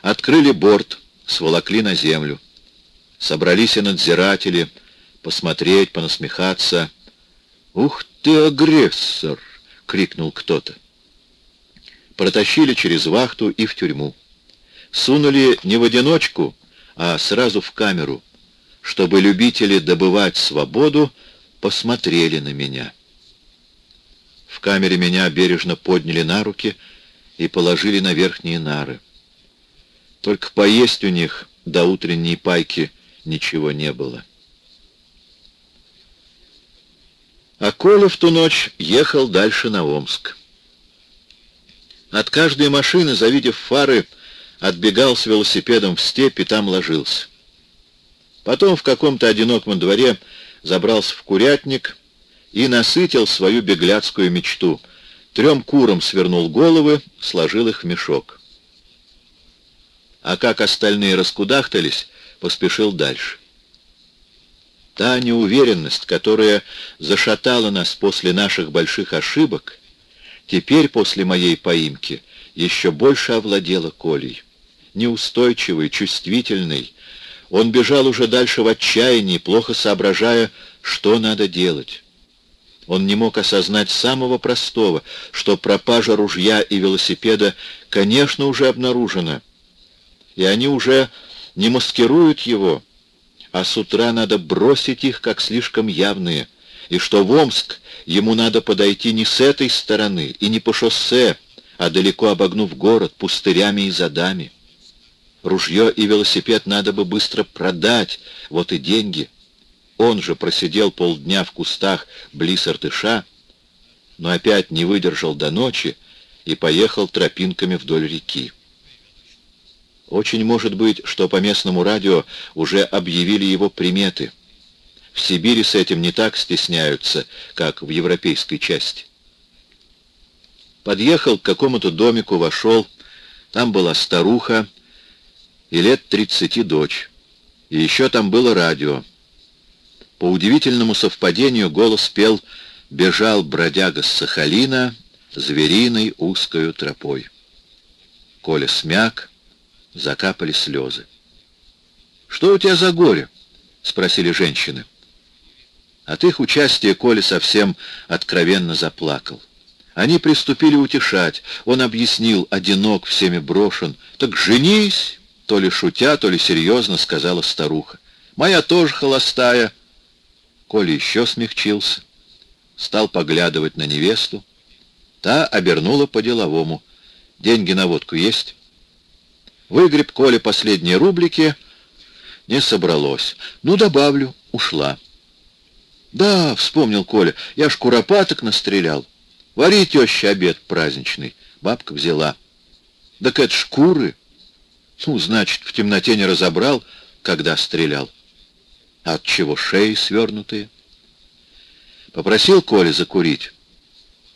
Открыли борт, сволокли на землю. Собрались и надзиратели, посмотреть, понасмехаться. «Ух ты, агрессор!» — крикнул кто-то. Протащили через вахту и в тюрьму. Сунули не в одиночку, а сразу в камеру, чтобы любители добывать свободу посмотрели на меня. В камере меня бережно подняли на руки и положили на верхние нары. Только поесть у них до утренней пайки ничего не было. А Коля в ту ночь ехал дальше на Омск. От каждой машины, завидев фары, отбегал с велосипедом в степь и там ложился. Потом в каком-то одиноком дворе забрался в курятник и насытил свою бегляцкую мечту. Трем курам свернул головы, сложил их в мешок. А как остальные раскудахтались, поспешил дальше. Та неуверенность, которая зашатала нас после наших больших ошибок, теперь после моей поимки еще больше овладела Колей неустойчивый, чувствительный. Он бежал уже дальше в отчаянии, плохо соображая, что надо делать. Он не мог осознать самого простого, что пропажа ружья и велосипеда, конечно, уже обнаружена. И они уже не маскируют его, а с утра надо бросить их, как слишком явные, и что в Омск ему надо подойти не с этой стороны и не по шоссе, а далеко обогнув город, пустырями и задами. Ружье и велосипед надо бы быстро продать, вот и деньги. Он же просидел полдня в кустах близ Артыша, но опять не выдержал до ночи и поехал тропинками вдоль реки. Очень может быть, что по местному радио уже объявили его приметы. В Сибири с этим не так стесняются, как в европейской части. Подъехал к какому-то домику, вошел. Там была старуха, и лет тридцати дочь. И еще там было радио. По удивительному совпадению голос пел «Бежал бродяга с Сахалина звериной узкою тропой». Коля смяк, закапали слезы. «Что у тебя за горе?» — спросили женщины. От их участия Коля совсем откровенно заплакал. Они приступили утешать. Он объяснил, одинок, всеми брошен. «Так женись!» То ли шутя, то ли серьезно сказала старуха. «Моя тоже холостая». Коля еще смягчился. Стал поглядывать на невесту. Та обернула по-деловому. «Деньги на водку есть?» Выгреб Коля последние рублики. Не собралось. «Ну, добавлю». Ушла. «Да», — вспомнил Коля, — «я ж куропаток настрелял. Вари, теща, обед праздничный». Бабка взяла. «Так это шкуры». Ну, значит, в темноте не разобрал, когда стрелял. От чего шеи свернутые? Попросил Коля закурить.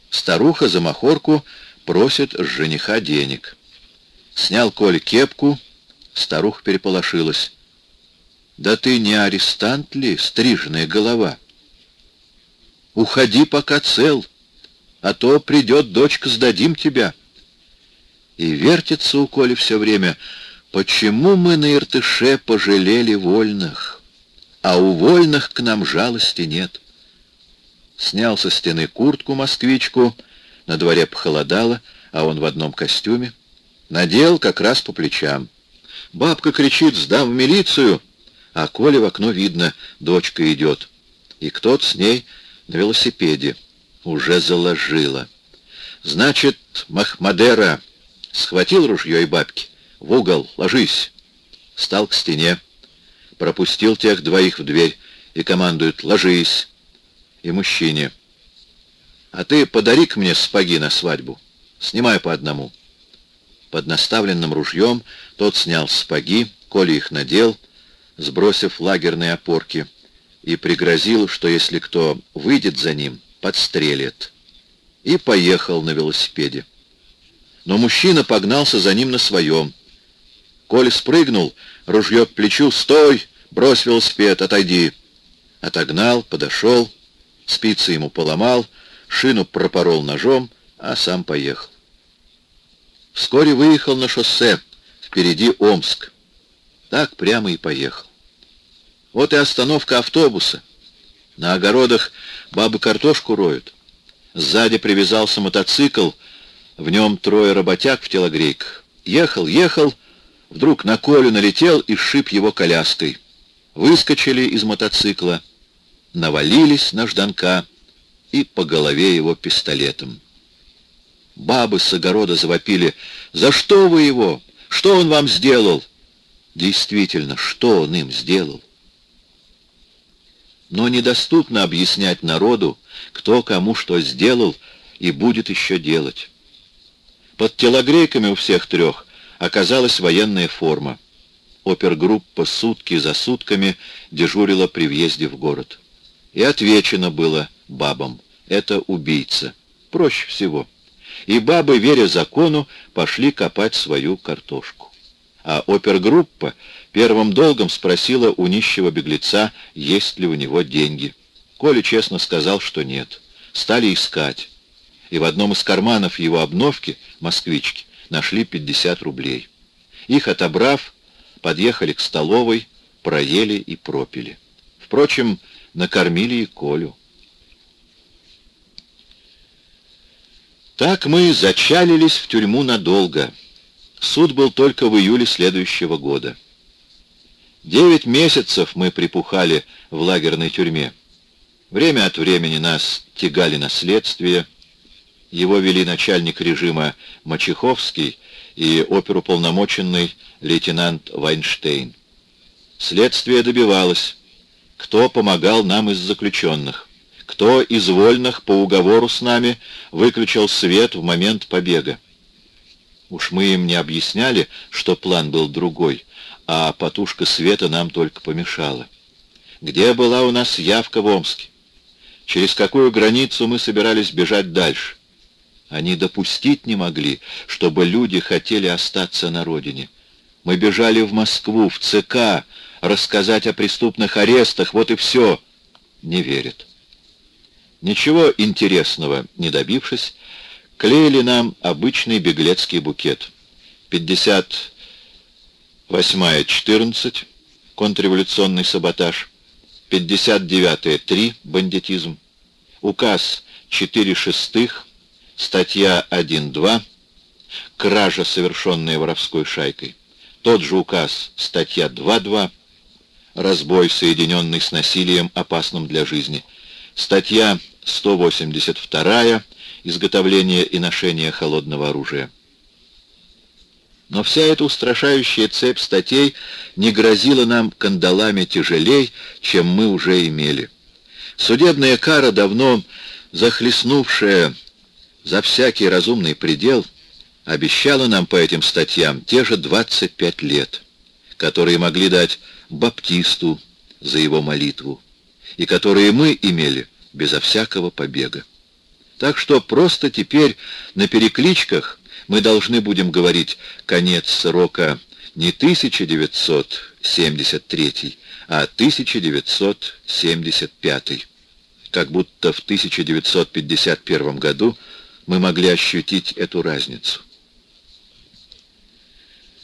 Старуха за махорку просит с жениха денег. Снял Коля кепку, старуха переполошилась. «Да ты не арестант ли, стриженная голова? Уходи, пока цел, а то придет дочка, сдадим тебя». И вертится у Коли все время, почему мы на Иртыше пожалели вольных, а у вольных к нам жалости нет. Снял со стены куртку-москвичку, на дворе похолодало, а он в одном костюме. Надел как раз по плечам. Бабка кричит «Сдам в милицию!» А Коле в окно видно, дочка идет. И кто-то с ней на велосипеде. Уже заложила. Значит, Махмадера схватил ружье и бабки. В угол, ложись. Стал к стене. Пропустил тех двоих в дверь и командует «Ложись!» И мужчине. «А ты подари-ка мне спаги на свадьбу. Снимай по одному». Под наставленным ружьем тот снял спаги, Коля их надел, сбросив лагерные опорки, и пригрозил, что если кто выйдет за ним, подстрелит. И поехал на велосипеде. Но мужчина погнался за ним на своем. Коля спрыгнул, ружье к плечу, «Стой! Брось велосипед, отойди!» Отогнал, подошел, спицы ему поломал, шину пропорол ножом, а сам поехал. Вскоре выехал на шоссе, впереди Омск. Так прямо и поехал. Вот и остановка автобуса. На огородах бабы картошку роют. Сзади привязался мотоцикл, в нем трое работяг в телогрейках. Ехал, ехал, вдруг на Колю налетел и сшиб его коляской. Выскочили из мотоцикла, навалились на Жданка и по голове его пистолетом. Бабы с огорода завопили. «За что вы его? Что он вам сделал?» Действительно, что он им сделал? Но недоступно объяснять народу, кто кому что сделал и будет еще делать. Под телогрейками у всех трех оказалась военная форма. Опергруппа сутки за сутками дежурила при въезде в город. И отвечено было бабам. Это убийца. Проще всего и бабы, веря закону, пошли копать свою картошку. А опергруппа первым долгом спросила у нищего беглеца, есть ли у него деньги. Коля честно сказал, что нет. Стали искать. И в одном из карманов его обновки, москвички, нашли 50 рублей. Их отобрав, подъехали к столовой, проели и пропили. Впрочем, накормили и Колю. Так мы зачалились в тюрьму надолго. Суд был только в июле следующего года. Девять месяцев мы припухали в лагерной тюрьме. Время от времени нас тягали на следствие. Его вели начальник режима Мачеховский и оперуполномоченный лейтенант Вайнштейн. Следствие добивалось, кто помогал нам из заключенных кто из вольных по уговору с нами выключил свет в момент побега. Уж мы им не объясняли, что план был другой, а потушка света нам только помешала. Где была у нас явка в Омске? Через какую границу мы собирались бежать дальше? Они допустить не могли, чтобы люди хотели остаться на родине. Мы бежали в Москву, в ЦК, рассказать о преступных арестах, вот и все. Не верят. Ничего интересного не добившись, клеили нам обычный беглецкий букет. 58-я 14, контрреволюционный саботаж, 59-я 3, бандитизм, указ 4 шестых, статья 1.2, кража, совершенная воровской шайкой, тот же указ, статья 2.2, разбой, соединенный с насилием, опасным для жизни, статья 182 изготовление и ношение холодного оружия. Но вся эта устрашающая цепь статей не грозила нам кандалами тяжелей, чем мы уже имели. Судебная кара, давно захлестнувшая за всякий разумный предел, обещала нам по этим статьям те же 25 лет, которые могли дать Баптисту за его молитву, и которые мы имели безо всякого побега. Так что просто теперь на перекличках мы должны будем говорить конец срока не 1973, а 1975, как будто в 1951 году мы могли ощутить эту разницу.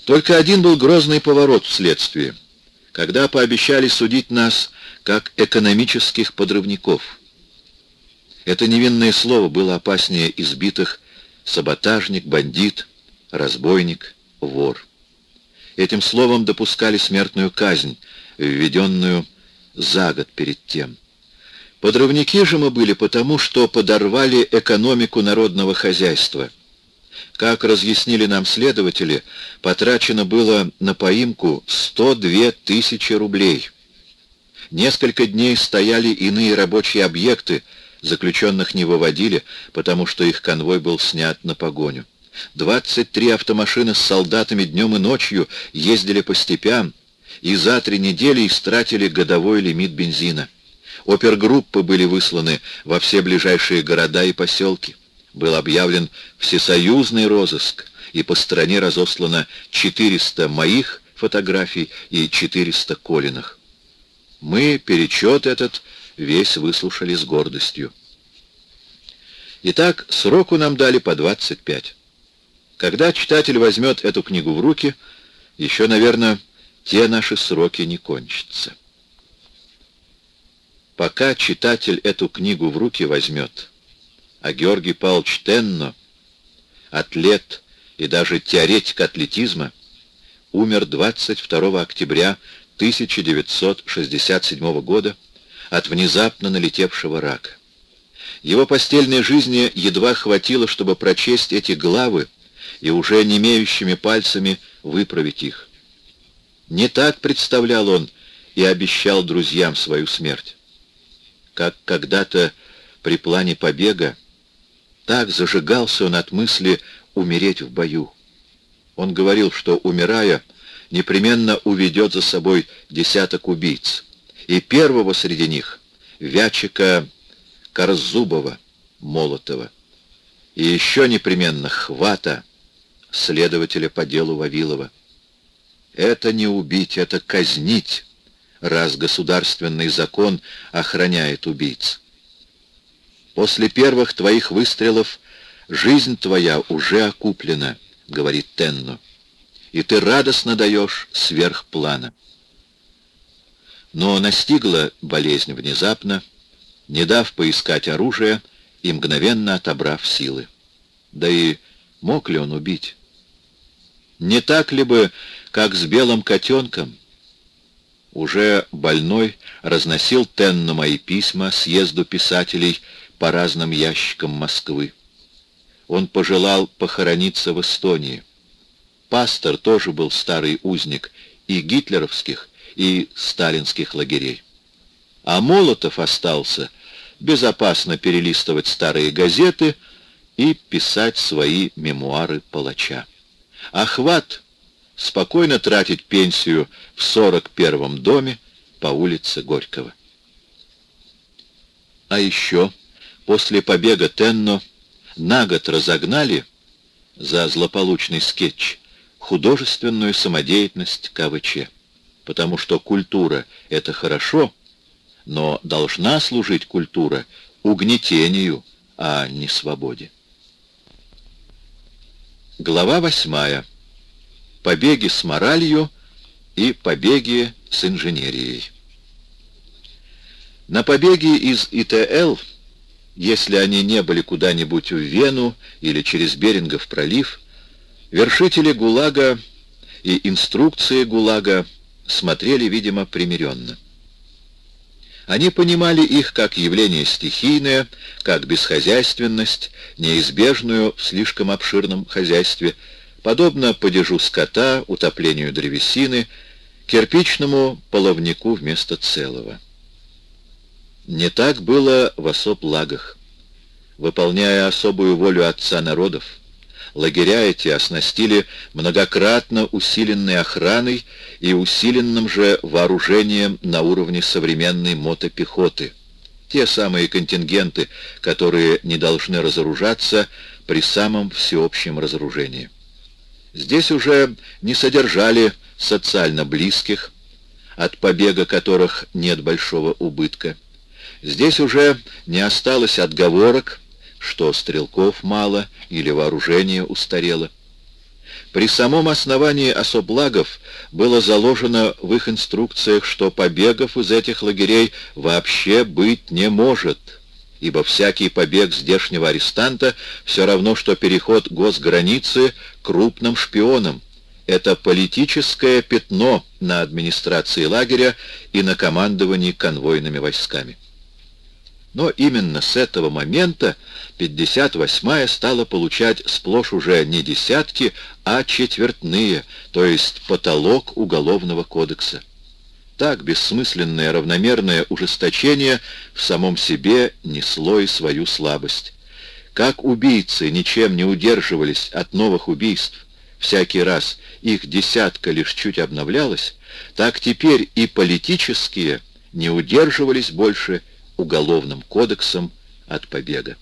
Только один был грозный поворот в следствии, когда пообещали судить нас как экономических подрывников. Это невинное слово было опаснее избитых саботажник, бандит, разбойник, вор. Этим словом допускали смертную казнь, введенную за год перед тем. Подрывники же мы были потому, что подорвали экономику народного хозяйства. Как разъяснили нам следователи, потрачено было на поимку 102 тысячи рублей. Несколько дней стояли иные рабочие объекты, заключенных не выводили, потому что их конвой был снят на погоню. 23 автомашины с солдатами днем и ночью ездили по степям и за три недели истратили годовой лимит бензина. Опергруппы были высланы во все ближайшие города и поселки. Был объявлен всесоюзный розыск, и по стране разослано 400 моих фотографий и 400 Колиных. Мы перечет этот весь выслушали с гордостью. Итак, сроку нам дали по 25. Когда читатель возьмет эту книгу в руки, еще, наверное, те наши сроки не кончатся. Пока читатель эту книгу в руки возьмет, а Георгий Павлович Тенно, атлет и даже теоретик атлетизма, умер 22 октября 1967 года от внезапно налетевшего рака. Его постельной жизни едва хватило, чтобы прочесть эти главы и уже немеющими пальцами выправить их. Не так представлял он и обещал друзьям свою смерть. Как когда-то при плане побега, так зажигался он от мысли умереть в бою. Он говорил, что, умирая, непременно уведет за собой десяток убийц. И первого среди них — Вячика Корзубова, Молотова. И еще непременно Хвата, следователя по делу Вавилова. Это не убить, это казнить, раз государственный закон охраняет убийц. После первых твоих выстрелов жизнь твоя уже окуплена, говорит Тенно, и ты радостно даешь сверх плана. Но настигла болезнь внезапно, не дав поискать оружие и мгновенно отобрав силы. Да и мог ли он убить? Не так ли бы, как с белым котенком? Уже больной разносил Тенну мои письма съезду писателей по разным ящикам Москвы. Он пожелал похорониться в Эстонии. Пастор тоже был старый узник и гитлеровских, и сталинских лагерей. А Молотов остался безопасно перелистывать старые газеты и писать свои мемуары палача. Охват спокойно тратить пенсию в 41-м доме по улице Горького. А еще после побега Тенно на год разогнали за злополучный скетч художественную самодеятельность КВЧ, потому что культура — это хорошо, но должна служить культура угнетению, а не свободе. Глава восьмая. Побеги с моралью и побеги с инженерией. На побеги из ИТЛ, если они не были куда-нибудь в Вену или через Берингов пролив, вершители ГУЛАГа и инструкции ГУЛАГа смотрели, видимо, примиренно. Они понимали их как явление стихийное, как бесхозяйственность, неизбежную в слишком обширном хозяйстве, подобно падежу скота, утоплению древесины, кирпичному половнику вместо целого. Не так было в особ лагах. Выполняя особую волю Отца народов, лагеря эти оснастили многократно усиленной охраной и усиленным же вооружением на уровне современной мотопехоты. Те самые контингенты, которые не должны разоружаться при самом всеобщем разоружении. Здесь уже не содержали социально близких, от побега которых нет большого убытка. Здесь уже не осталось отговорок, что стрелков мало или вооружение устарело. При самом основании особлагов было заложено в их инструкциях, что побегов из этих лагерей вообще быть не может, ибо всякий побег здешнего арестанта все равно, что переход госграницы крупным шпионом. Это политическое пятно на администрации лагеря и на командовании конвойными войсками. Но именно с этого момента 58-я стала получать сплошь уже не десятки, а четвертные, то есть потолок Уголовного кодекса. Так бессмысленное равномерное ужесточение в самом себе несло и свою слабость. Как убийцы ничем не удерживались от новых убийств, всякий раз их десятка лишь чуть обновлялась, так теперь и политические не удерживались больше уголовным кодексом от побега.